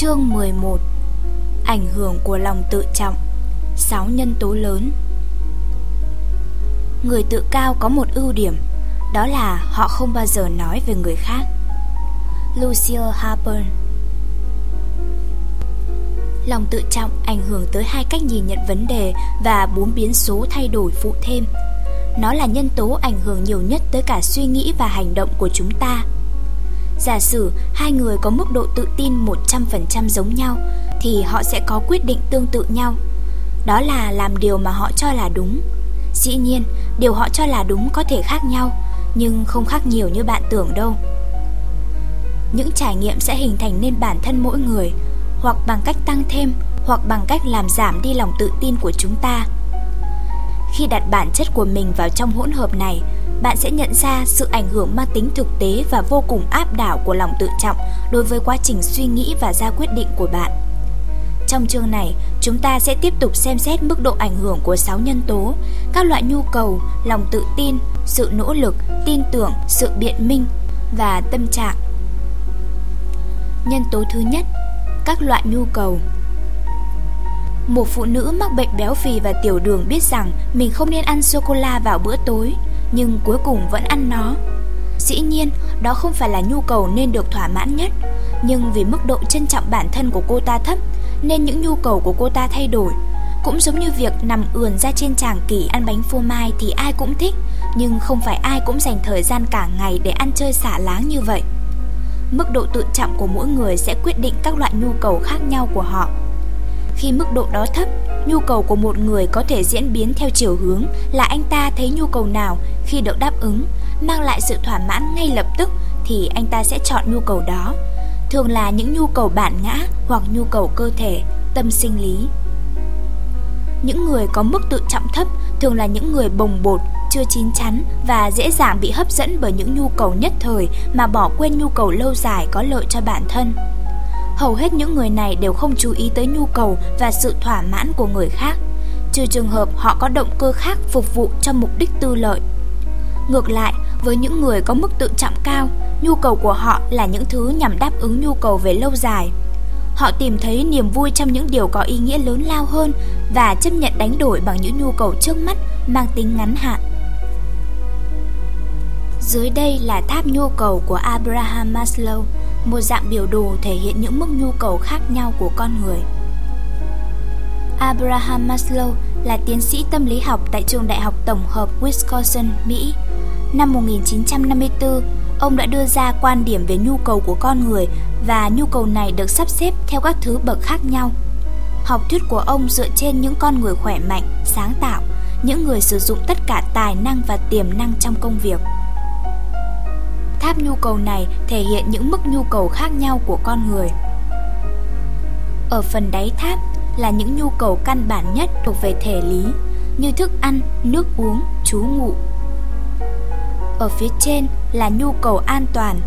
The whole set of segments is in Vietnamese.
Chương 11 Ảnh hưởng của lòng tự trọng 6 nhân tố lớn Người tự cao có một ưu điểm, Đó là họ không bao giờ nói về người khác Lucille Harper Lòng tự trọng ảnh hưởng tới hai cách nhìn nhận vấn đề và bốn biến số thay đổi phụ thêm. Nó là nhân tố ảnh hưởng nhiều nhất tới cả suy nghĩ và hành động của chúng ta. Giả sử hai người có mức độ tự tin 100% giống nhau thì họ sẽ có quyết định tương tự nhau. Đó là làm điều mà họ cho là đúng. Dĩ nhiên, điều họ cho là đúng có thể khác nhau, nhưng không khác nhiều như bạn tưởng đâu. Những trải nghiệm sẽ hình thành nên bản thân mỗi người, hoặc bằng cách tăng thêm, hoặc bằng cách làm giảm đi lòng tự tin của chúng ta. Khi đặt bản chất của mình vào trong hỗn hợp này, bạn sẽ nhận ra sự ảnh hưởng mang tính thực tế và vô cùng áp đảo của lòng tự trọng đối với quá trình suy nghĩ và ra quyết định của bạn. Trong chương này, chúng ta sẽ tiếp tục xem xét mức độ ảnh hưởng của 6 nhân tố, các loại nhu cầu, lòng tự tin, sự nỗ lực, tin tưởng, sự biện minh và tâm trạng. Nhân tố thứ nhất, các loại nhu cầu. Một phụ nữ mắc bệnh béo phì và tiểu đường biết rằng mình không nên ăn sô-cô-la vào bữa tối, nhưng cuối cùng vẫn ăn nó. Dĩ nhiên, đó không phải là nhu cầu nên được thỏa mãn nhất, nhưng vì mức độ trân trọng bản thân của cô ta thấp, nên những nhu cầu của cô ta thay đổi. Cũng giống như việc nằm ườn ra trên tràng kỷ ăn bánh phô mai thì ai cũng thích, nhưng không phải ai cũng dành thời gian cả ngày để ăn chơi xả láng như vậy. Mức độ tự trọng của mỗi người sẽ quyết định các loại nhu cầu khác nhau của họ. Khi mức độ đó thấp, nhu cầu của một người có thể diễn biến theo chiều hướng là anh ta thấy nhu cầu nào khi được đáp ứng, mang lại sự thỏa mãn ngay lập tức thì anh ta sẽ chọn nhu cầu đó. Thường là những nhu cầu bản ngã hoặc nhu cầu cơ thể, tâm sinh lý. Những người có mức tự trọng thấp thường là những người bồng bột, chưa chín chắn và dễ dàng bị hấp dẫn bởi những nhu cầu nhất thời mà bỏ quên nhu cầu lâu dài có lợi cho bản thân. Hầu hết những người này đều không chú ý tới nhu cầu và sự thỏa mãn của người khác, trừ trường hợp họ có động cơ khác phục vụ cho mục đích tư lợi. Ngược lại, với những người có mức tự trọng cao, nhu cầu của họ là những thứ nhằm đáp ứng nhu cầu về lâu dài. Họ tìm thấy niềm vui trong những điều có ý nghĩa lớn lao hơn và chấp nhận đánh đổi bằng những nhu cầu trước mắt mang tính ngắn hạn. Dưới đây là tháp nhu cầu của Abraham Maslow, một dạng biểu đồ thể hiện những mức nhu cầu khác nhau của con người. Abraham Maslow là tiến sĩ tâm lý học tại trường đại học tổng hợp Wisconsin, Mỹ. Năm 1954, ông đã đưa ra quan điểm về nhu cầu của con người và nhu cầu này được sắp xếp theo các thứ bậc khác nhau. Học thuyết của ông dựa trên những con người khỏe mạnh, sáng tạo, những người sử dụng tất cả tài năng và tiềm năng trong công việc. Tháp nhu cầu này thể hiện những mức nhu cầu khác nhau của con người. Ở phần đáy tháp là những nhu cầu căn bản nhất thuộc về thể lý, như thức ăn, nước uống, trú ngụ. Ở phía trên là nhu cầu an toàn,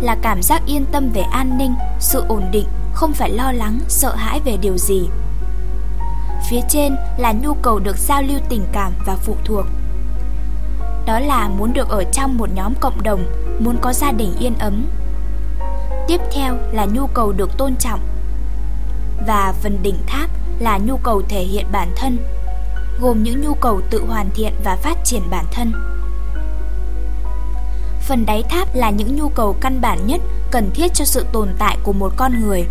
là cảm giác yên tâm về an ninh, sự ổn định, không phải lo lắng, sợ hãi về điều gì. Phía trên là nhu cầu được giao lưu tình cảm và phụ thuộc. Đó là muốn được ở trong một nhóm cộng đồng, muốn có gia đình yên ấm. Tiếp theo là nhu cầu được tôn trọng. Và phần đỉnh tháp là nhu cầu thể hiện bản thân, gồm những nhu cầu tự hoàn thiện và phát triển bản thân. Phần đáy tháp là những nhu cầu căn bản nhất cần thiết cho sự tồn tại của một con người.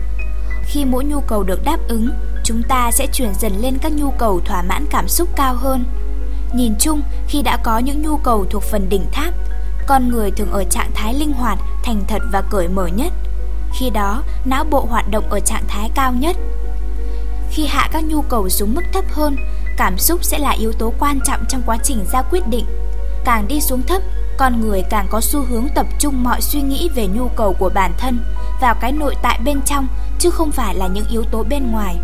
Khi mỗi nhu cầu được đáp ứng, chúng ta sẽ chuyển dần lên các nhu cầu thỏa mãn cảm xúc cao hơn. Nhìn chung, khi đã có những nhu cầu thuộc phần đỉnh tháp, con người thường ở trạng thái linh hoạt, thành thật và cởi mở nhất. Khi đó, não bộ hoạt động ở trạng thái cao nhất. Khi hạ các nhu cầu xuống mức thấp hơn, cảm xúc sẽ là yếu tố quan trọng trong quá trình ra quyết định. Càng đi xuống thấp, con người càng có xu hướng tập trung mọi suy nghĩ về nhu cầu của bản thân vào cái nội tại bên trong chứ không phải là những yếu tố bên ngoài.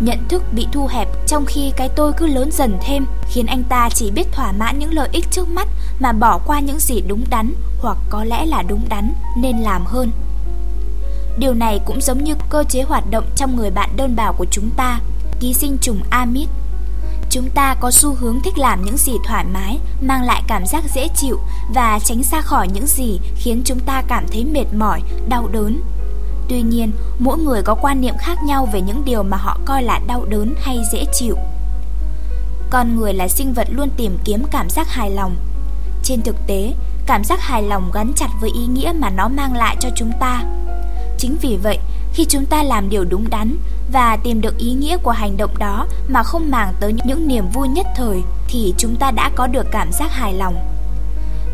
Nhận thức bị thu hẹp trong khi cái tôi cứ lớn dần thêm khiến anh ta chỉ biết thỏa mãn những lợi ích trước mắt mà bỏ qua những gì đúng đắn hoặc có lẽ là đúng đắn nên làm hơn. Điều này cũng giống như cơ chế hoạt động trong người bạn đơn bào của chúng ta, ký sinh trùng amid. Chúng ta có xu hướng thích làm những gì thoải mái, mang lại cảm giác dễ chịu và tránh xa khỏi những gì khiến chúng ta cảm thấy mệt mỏi, đau đớn. Tuy nhiên, mỗi người có quan niệm khác nhau về những điều mà họ coi là đau đớn hay dễ chịu. Con người là sinh vật luôn tìm kiếm cảm giác hài lòng. Trên thực tế, cảm giác hài lòng gắn chặt với ý nghĩa mà nó mang lại cho chúng ta. Chính vì vậy, khi chúng ta làm điều đúng đắn và tìm được ý nghĩa của hành động đó mà không màng tới những niềm vui nhất thời thì chúng ta đã có được cảm giác hài lòng.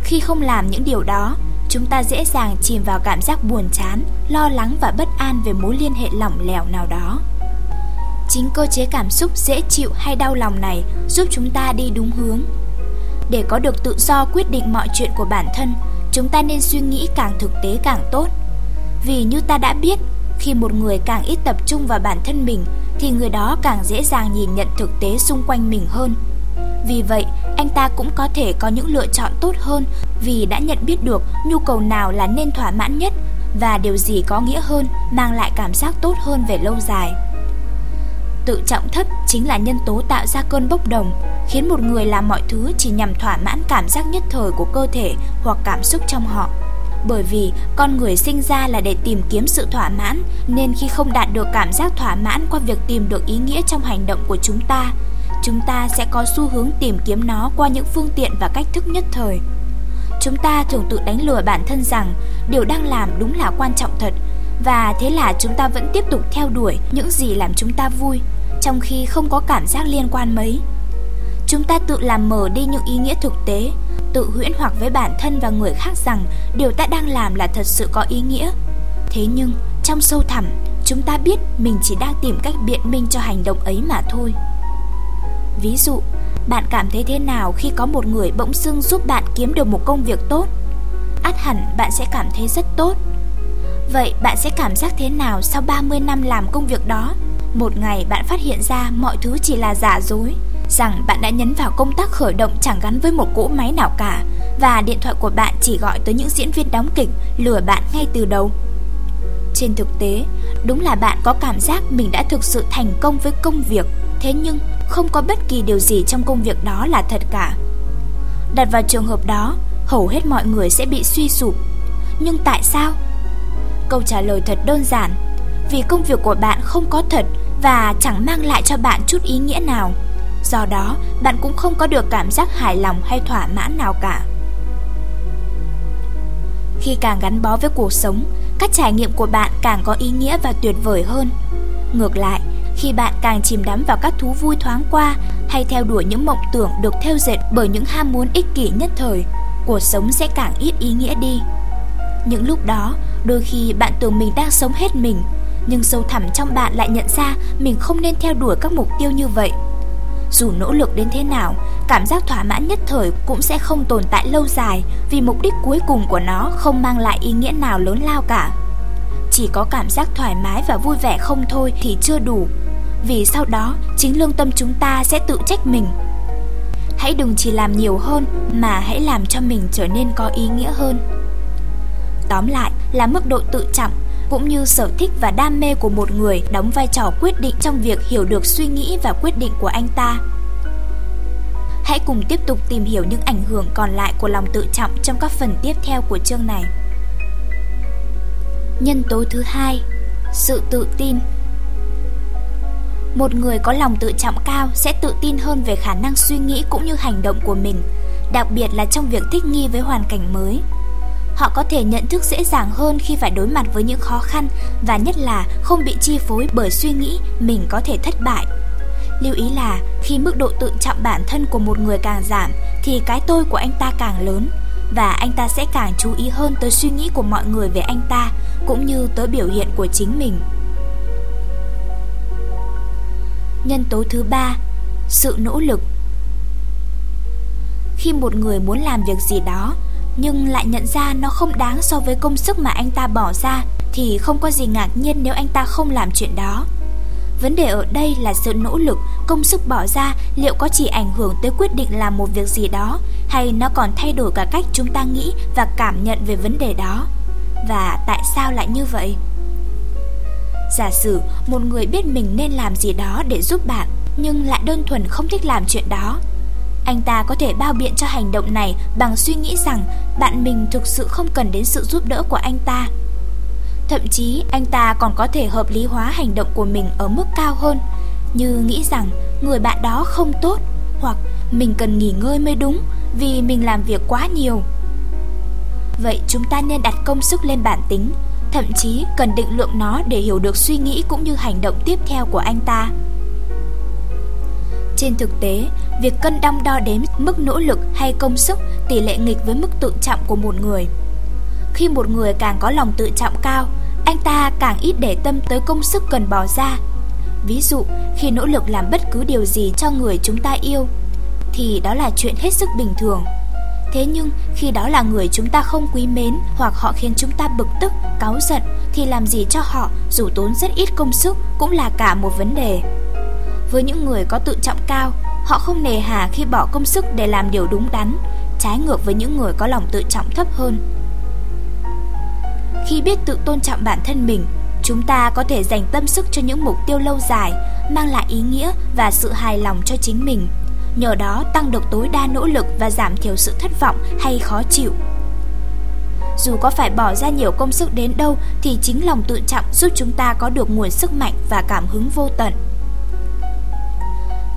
Khi không làm những điều đó, chúng ta dễ dàng chìm vào cảm giác buồn chán, lo lắng và bất an về mối liên hệ lỏng lẻo nào đó. Chính cơ chế cảm xúc dễ chịu hay đau lòng này giúp chúng ta đi đúng hướng. Để có được tự do quyết định mọi chuyện của bản thân, chúng ta nên suy nghĩ càng thực tế càng tốt. Vì như ta đã biết, khi một người càng ít tập trung vào bản thân mình thì người đó càng dễ dàng nhìn nhận thực tế xung quanh mình hơn. Vì vậy, anh ta cũng có thể có những lựa chọn tốt hơn vì đã nhận biết được nhu cầu nào là nên thỏa mãn nhất và điều gì có nghĩa hơn, mang lại cảm giác tốt hơn về lâu dài. Tự trọng thấp chính là nhân tố tạo ra cơn bốc đồng, khiến một người làm mọi thứ chỉ nhằm thỏa mãn cảm giác nhất thời của cơ thể hoặc cảm xúc trong họ. Bởi vì con người sinh ra là để tìm kiếm sự thỏa mãn, nên khi không đạt được cảm giác thỏa mãn qua việc tìm được ý nghĩa trong hành động của chúng ta, chúng ta sẽ có xu hướng tìm kiếm nó qua những phương tiện và cách thức nhất thời. Chúng ta thường tự đánh lừa bản thân rằng điều đang làm đúng là quan trọng thật, và thế là chúng ta vẫn tiếp tục theo đuổi những gì làm chúng ta vui, trong khi không có cảm giác liên quan mấy. Chúng ta tự làm mờ đi những ý nghĩa thực tế, tự huyễn hoặc với bản thân và người khác rằng điều ta đang làm là thật sự có ý nghĩa. Thế nhưng, trong sâu thẳm, chúng ta biết mình chỉ đang tìm cách biện minh cho hành động ấy mà thôi. Ví dụ, bạn cảm thấy thế nào khi có một người bỗng dưng giúp bạn kiếm được một công việc tốt? Át hẳn bạn sẽ cảm thấy rất tốt. Vậy bạn sẽ cảm giác thế nào sau 30 năm làm công việc đó? Một ngày bạn phát hiện ra mọi thứ chỉ là giả dối, rằng bạn đã nhấn vào công tắc khởi động chẳng gắn với một cỗ máy nào cả và điện thoại của bạn chỉ gọi tới những diễn viên đóng kịch lừa bạn ngay từ đầu. Trên thực tế, đúng là bạn có cảm giác mình đã thực sự thành công với công việc, thế nhưng không có bất kỳ điều gì trong công việc đó là thật cả. Đặt vào trường hợp đó, hầu hết mọi người sẽ bị suy sụp. Nhưng tại sao? Câu trả lời thật đơn giản, vì công việc của bạn không có thật và chẳng mang lại cho bạn chút ý nghĩa nào. Do đó, bạn cũng không có được cảm giác hài lòng hay thỏa mãn nào cả. Khi càng gắn bó với cuộc sống, các trải nghiệm của bạn càng có ý nghĩa và tuyệt vời hơn. Ngược lại, khi bạn càng chìm đắm vào các thú vui thoáng qua hay theo đuổi những mộng tưởng được theo dệt bởi những ham muốn ích kỷ nhất thời, cuộc sống sẽ càng ít ý nghĩa đi. Những lúc đó, đôi khi bạn tưởng mình đang sống hết mình, nhưng sâu thẳm trong bạn lại nhận ra mình không nên theo đuổi các mục tiêu như vậy. Dù nỗ lực đến thế nào, cảm giác thỏa mãn nhất thời cũng sẽ không tồn tại lâu dài vì mục đích cuối cùng của nó không mang lại ý nghĩa nào lớn lao cả. Chỉ có cảm giác thoải mái và vui vẻ không thôi thì chưa đủ, vì sau đó chính lương tâm chúng ta sẽ tự trách mình. Hãy đừng chỉ làm nhiều hơn mà hãy làm cho mình trở nên có ý nghĩa hơn. Tóm lại là mức độ tự trọng cũng như sở thích và đam mê của một người đóng vai trò quyết định trong việc hiểu được suy nghĩ và quyết định của anh ta. Hãy cùng tiếp tục tìm hiểu những ảnh hưởng còn lại của lòng tự trọng trong các phần tiếp theo của chương này. Nhân tố thứ hai, sự tự tin. Một người có lòng tự trọng cao sẽ tự tin hơn về khả năng suy nghĩ cũng như hành động của mình, đặc biệt là trong việc thích nghi với hoàn cảnh mới. Họ có thể nhận thức dễ dàng hơn khi phải đối mặt với những khó khăn và nhất là không bị chi phối bởi suy nghĩ mình có thể thất bại. Lưu ý là khi mức độ tự trọng bản thân của một người càng giảm thì cái tôi của anh ta càng lớn và anh ta sẽ càng chú ý hơn tới suy nghĩ của mọi người về anh ta cũng như tới biểu hiện của chính mình. Nhân tố thứ ba, sự nỗ lực. Khi một người muốn làm việc gì đó nhưng lại nhận ra nó không đáng so với công sức mà anh ta bỏ ra thì không có gì ngạc nhiên nếu anh ta không làm chuyện đó. Vấn đề ở đây là sự nỗ lực, công sức bỏ ra liệu có chỉ ảnh hưởng tới quyết định làm một việc gì đó hay nó còn thay đổi cả cách chúng ta nghĩ và cảm nhận về vấn đề đó. Và tại sao lại như vậy? Giả sử một người biết mình nên làm gì đó để giúp bạn, nhưng lại đơn thuần không thích làm chuyện đó, anh ta có thể bao biện cho hành động này bằng suy nghĩ rằng bạn mình thực sự không cần đến sự giúp đỡ của anh ta. Thậm chí, anh ta còn có thể hợp lý hóa hành động của mình ở mức cao hơn, Như nghĩ rằng người bạn đó không tốt Hoặc mình cần nghỉ ngơi mới đúng Vì mình làm việc quá nhiều Vậy chúng ta nên đặt công sức lên bản tính Thậm chí cần định lượng nó để hiểu được suy nghĩ cũng như hành động tiếp theo của anh ta Trên thực tế, việc cân đong đo đếm mức nỗ lực hay công sức tỷ lệ nghịch với mức tự trọng của một người khi một người càng có lòng tự trọng cao, anh ta càng ít để tâm tới công sức cần bỏ ra. Ví dụ, khi nỗ lực làm bất cứ điều gì cho người chúng ta yêu, thì đó là chuyện hết sức bình thường. Thế nhưng, khi đó là người chúng ta không quý mến hoặc họ khiến chúng ta bực tức, cáu giận, thì làm gì cho họ dù tốn rất ít công sức cũng là cả một vấn đề. Với những người có tự trọng cao, họ không nề hà khi bỏ công sức để làm điều đúng đắn, trái ngược với những người có lòng tự trọng thấp hơn. Khi biết tự tôn trọng bản thân mình, chúng ta có thể dành tâm sức cho những mục tiêu lâu dài, mang lại ý nghĩa và sự hài lòng cho chính mình. Nhờ đó tăng được tối đa nỗ lực và giảm thiểu sự thất vọng hay khó chịu. Dù có phải bỏ ra nhiều công sức đến đâu thì chính lòng tự trọng giúp chúng ta có được nguồn sức mạnh và cảm hứng vô tận.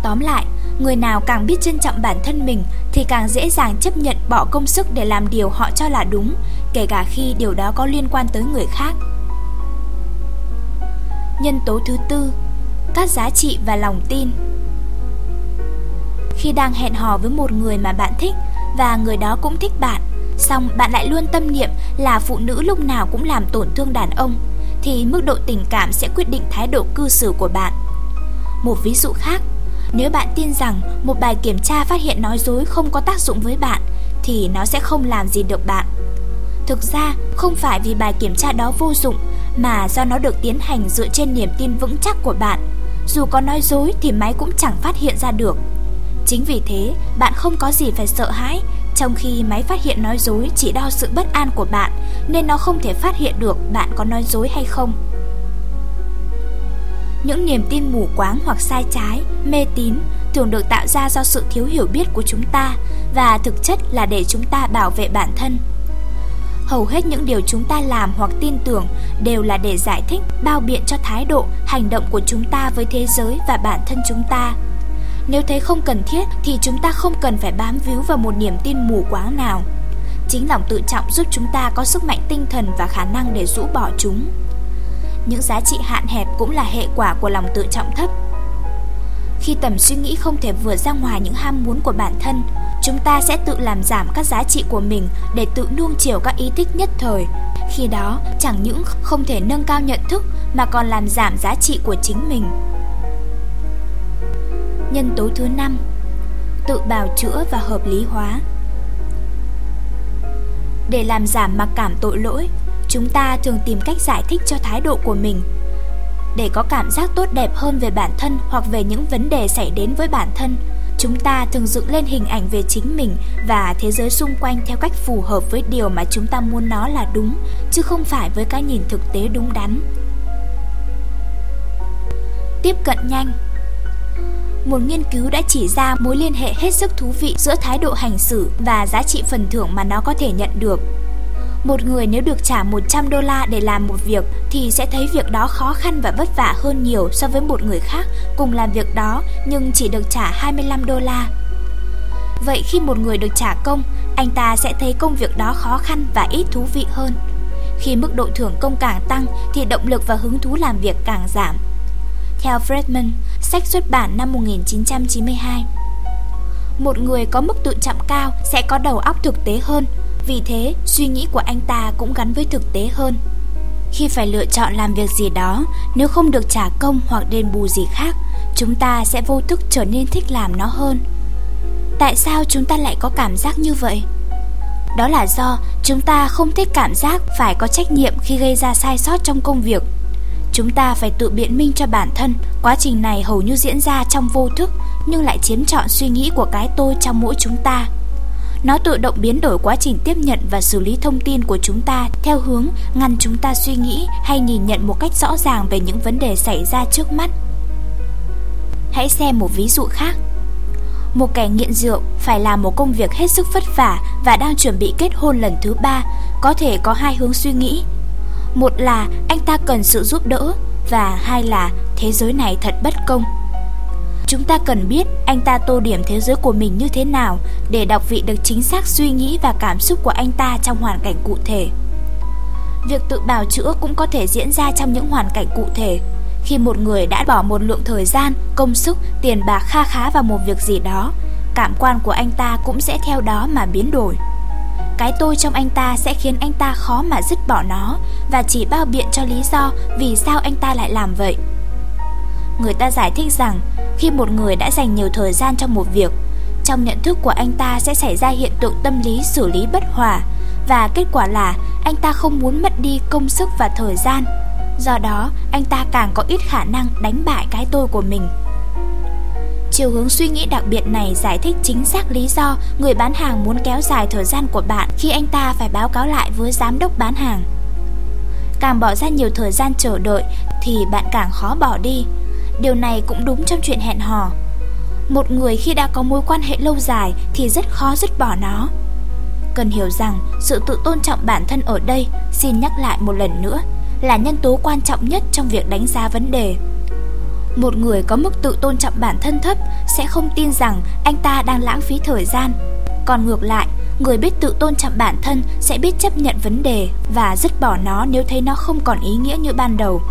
Tóm lại, người nào càng biết trân trọng bản thân mình thì càng dễ dàng chấp nhận bỏ công sức để làm điều họ cho là đúng, kể cả khi điều đó có liên quan tới người khác. Nhân tố thứ tư, các giá trị và lòng tin. Khi đang hẹn hò với một người mà bạn thích và người đó cũng thích bạn, xong bạn lại luôn tâm niệm là phụ nữ lúc nào cũng làm tổn thương đàn ông, thì mức độ tình cảm sẽ quyết định thái độ cư xử của bạn. Một ví dụ khác, nếu bạn tin rằng một bài kiểm tra phát hiện nói dối không có tác dụng với bạn, thì nó sẽ không làm gì được bạn. Thực ra, không phải vì bài kiểm tra đó vô dụng, mà do nó được tiến hành dựa trên niềm tin vững chắc của bạn. Dù có nói dối thì máy cũng chẳng phát hiện ra được. Chính vì thế, bạn không có gì phải sợ hãi, trong khi máy phát hiện nói dối chỉ đo sự bất an của bạn, nên nó không thể phát hiện được bạn có nói dối hay không. Những niềm tin mù quáng hoặc sai trái, mê tín thường được tạo ra do sự thiếu hiểu biết của chúng ta và thực chất là để chúng ta bảo vệ bản thân. Hầu hết những điều chúng ta làm hoặc tin tưởng đều là để giải thích, bao biện cho thái độ, hành động của chúng ta với thế giới và bản thân chúng ta. Nếu thấy không cần thiết thì chúng ta không cần phải bám víu vào một niềm tin mù quáng nào. Chính lòng tự trọng giúp chúng ta có sức mạnh tinh thần và khả năng để rũ bỏ chúng. Những giá trị hạn hẹp cũng là hệ quả của lòng tự trọng thấp. Khi tầm suy nghĩ không thể vượt ra ngoài những ham muốn của bản thân, chúng ta sẽ tự làm giảm các giá trị của mình để tự nuông chiều các ý thích nhất thời. Khi đó, chẳng những không thể nâng cao nhận thức mà còn làm giảm giá trị của chính mình. Nhân tố thứ năm Tự bào chữa và hợp lý hóa. Để làm giảm mặc cảm tội lỗi, chúng ta thường tìm cách giải thích cho thái độ của mình. Để có cảm giác tốt đẹp hơn về bản thân hoặc về những vấn đề xảy đến với bản thân chúng ta thường dựng lên hình ảnh về chính mình và thế giới xung quanh theo cách phù hợp với điều mà chúng ta muốn nó là đúng chứ không phải với cái nhìn thực tế đúng đắn. Tiếp cận nhanh một nghiên cứu đã chỉ ra mối liên hệ hết sức thú vị giữa thái độ hành xử và giá trị phần thưởng mà nó có thể nhận được một người nếu được trả 100 đô la để làm một việc thì sẽ thấy việc đó khó khăn và vất vả hơn nhiều so với một người khác cùng làm việc đó nhưng chỉ được trả 25 đô la. Vậy khi một người được trả công, anh ta sẽ thấy công việc đó khó khăn và ít thú vị hơn. Khi mức độ thưởng công càng tăng thì động lực và hứng thú làm việc càng giảm. Theo Fredman, sách xuất bản năm 1992. Một người có mức tự trọng cao sẽ có đầu óc thực tế hơn, vì thế, suy nghĩ của anh ta cũng gắn với thực tế hơn. Khi phải lựa chọn làm việc gì đó, nếu không được trả công hoặc đền bù gì khác, chúng ta sẽ vô thức trở nên thích làm nó hơn. Tại sao chúng ta lại có cảm giác như vậy? Đó là do chúng ta không thích cảm giác phải có trách nhiệm khi gây ra sai sót trong công việc. Chúng ta phải tự biện minh cho bản thân, quá trình này hầu như diễn ra trong vô thức nhưng lại chiếm trọn suy nghĩ của cái tôi trong mỗi chúng ta. Nó tự động biến đổi quá trình tiếp nhận và xử lý thông tin của chúng ta theo hướng ngăn chúng ta suy nghĩ hay nhìn nhận một cách rõ ràng về những vấn đề xảy ra trước mắt. Hãy xem một ví dụ khác. Một kẻ nghiện rượu phải làm một công việc hết sức vất vả và đang chuẩn bị kết hôn lần thứ ba, có thể có hai hướng suy nghĩ. Một là anh ta cần sự giúp đỡ và hai là thế giới này thật bất công. Chúng ta cần biết anh ta tô điểm thế giới của mình như thế nào để đọc vị được chính xác suy nghĩ và cảm xúc của anh ta trong hoàn cảnh cụ thể. Việc tự bào chữa cũng có thể diễn ra trong những hoàn cảnh cụ thể. Khi một người đã bỏ một lượng thời gian, công sức, tiền bạc kha khá vào một việc gì đó, cảm quan của anh ta cũng sẽ theo đó mà biến đổi. Cái tôi trong anh ta sẽ khiến anh ta khó mà dứt bỏ nó và chỉ bao biện cho lý do vì sao anh ta lại làm vậy. Người ta giải thích rằng khi một người đã dành nhiều thời gian cho một việc, trong nhận thức của anh ta sẽ xảy ra hiện tượng tâm lý xử lý bất hòa và kết quả là anh ta không muốn mất đi công sức và thời gian. Do đó, anh ta càng có ít khả năng đánh bại cái tôi của mình. Chiều hướng suy nghĩ đặc biệt này giải thích chính xác lý do người bán hàng muốn kéo dài thời gian của bạn khi anh ta phải báo cáo lại với giám đốc bán hàng. Càng bỏ ra nhiều thời gian chờ đợi thì bạn càng khó bỏ đi. Điều này cũng đúng trong chuyện hẹn hò. Một người khi đã có mối quan hệ lâu dài thì rất khó dứt bỏ nó. Cần hiểu rằng sự tự tôn trọng bản thân ở đây, xin nhắc lại một lần nữa, là nhân tố quan trọng nhất trong việc đánh giá vấn đề. Một người có mức tự tôn trọng bản thân thấp sẽ không tin rằng anh ta đang lãng phí thời gian. Còn ngược lại, người biết tự tôn trọng bản thân sẽ biết chấp nhận vấn đề và dứt bỏ nó nếu thấy nó không còn ý nghĩa như ban đầu.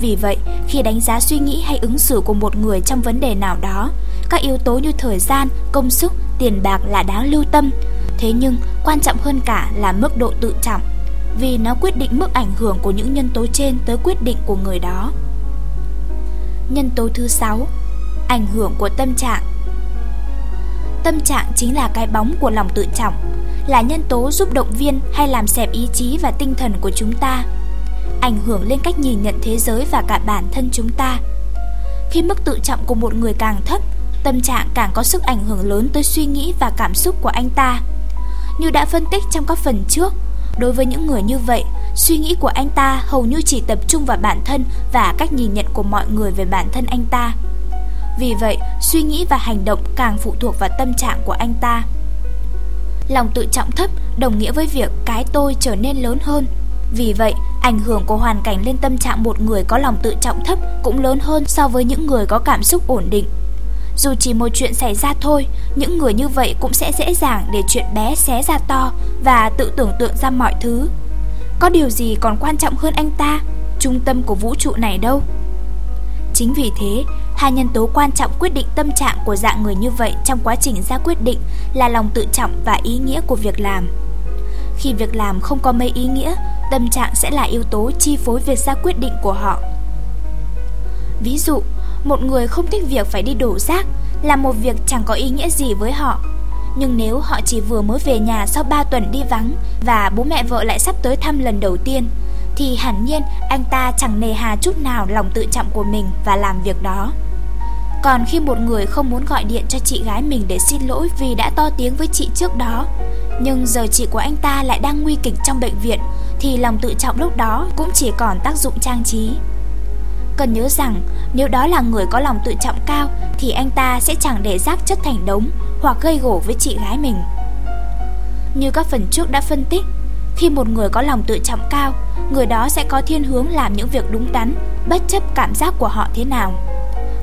Vì vậy, khi đánh giá suy nghĩ hay ứng xử của một người trong vấn đề nào đó, các yếu tố như thời gian, công sức, tiền bạc là đáng lưu tâm. Thế nhưng, quan trọng hơn cả là mức độ tự trọng, vì nó quyết định mức ảnh hưởng của những nhân tố trên tới quyết định của người đó. Nhân tố thứ 6 Ảnh hưởng của tâm trạng. Tâm trạng chính là cái bóng của lòng tự trọng Là nhân tố giúp động viên hay làm xẹp ý chí và tinh thần của chúng ta Ảnh hưởng lên cách nhìn nhận thế giới và cả bản thân chúng ta. Khi mức tự trọng của một người càng thấp Tâm trạng càng có sức ảnh hưởng lớn tới suy nghĩ và cảm xúc của anh ta. Như đã phân tích trong các phần trước Đối với những người như vậy, suy nghĩ của anh ta hầu như chỉ tập trung vào bản thân và cách nhìn nhận của mọi người về bản thân anh ta. Vì vậy, suy nghĩ và hành động càng phụ thuộc vào tâm trạng của anh ta. Lòng tự trọng thấp đồng nghĩa với việc cái tôi trở nên lớn hơn. Vì vậy, ảnh hưởng của hoàn cảnh lên tâm trạng một người có lòng tự trọng thấp cũng lớn hơn so với những người có cảm xúc ổn định. Dù chỉ một chuyện xảy ra thôi, những người như vậy cũng sẽ dễ dàng để chuyện bé xé ra to và tự tưởng tượng ra mọi thứ. Có điều gì còn quan trọng hơn anh ta, trung tâm của vũ trụ này đâu? Chính vì thế, hai nhân tố quan trọng quyết định tâm trạng của dạng người như vậy trong quá trình ra quyết định là lòng tự trọng và ý nghĩa của việc làm. Khi việc làm không có mấy ý nghĩa, tâm trạng sẽ là yếu tố chi phối việc ra quyết định của họ. Ví dụ, một người không thích việc phải đi đổ rác là một việc chẳng có ý nghĩa gì với họ. Nhưng nếu họ chỉ vừa mới về nhà sau 3 tuần đi vắng và bố mẹ vợ lại sắp tới thăm lần đầu tiên, thì hẳn nhiên anh ta chẳng nề hà chút nào lòng tự trọng của mình và làm việc đó. Còn khi một người không muốn gọi điện cho chị gái mình để xin lỗi vì đã to tiếng với chị trước đó, nhưng giờ chị của anh ta lại đang nguy kịch trong bệnh viện, thì lòng tự trọng lúc đó cũng chỉ còn tác dụng trang trí. Cần nhớ rằng nếu đó là người có lòng tự trọng cao thì anh ta sẽ chẳng để rác chất thành đống hoặc gây gổ với chị gái mình. Như các phần trước đã phân tích, khi một người có lòng tự trọng cao, người đó sẽ có thiên hướng làm những việc đúng đắn bất chấp cảm giác của họ thế nào.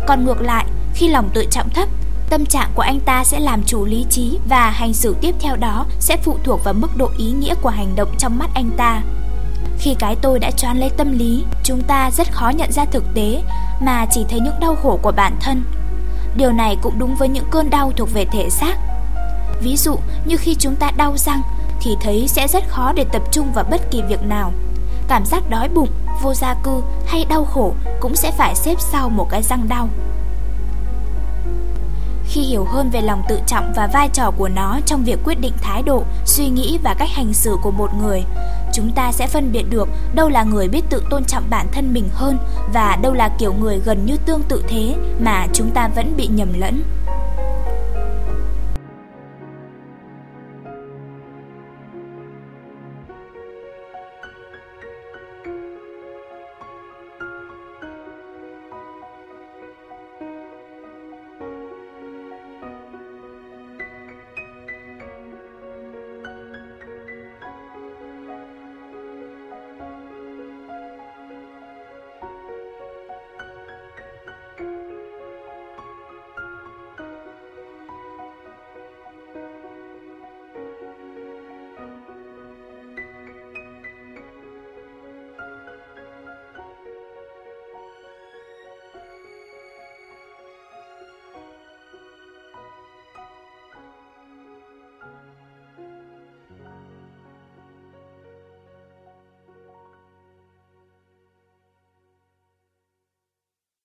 Còn ngược lại, khi lòng tự trọng thấp, tâm trạng của anh ta sẽ làm chủ lý trí và hành xử tiếp theo đó sẽ phụ thuộc vào mức độ ý nghĩa của hành động trong mắt anh ta. Khi cái tôi đã choán lấy tâm lý, chúng ta rất khó nhận ra thực tế mà chỉ thấy những đau khổ của bản thân. Điều này cũng đúng với những cơn đau thuộc về thể xác. Ví dụ như khi chúng ta đau răng thì thấy sẽ rất khó để tập trung vào bất kỳ việc nào. Cảm giác đói bụng, vô gia cư hay đau khổ cũng sẽ phải xếp sau một cái răng đau. Khi hiểu hơn về lòng tự trọng và vai trò của nó trong việc quyết định thái độ, suy nghĩ và cách hành xử của một người, chúng ta sẽ phân biệt được đâu là người biết tự tôn trọng bản thân mình hơn và đâu là kiểu người gần như tương tự thế mà chúng ta vẫn bị nhầm lẫn.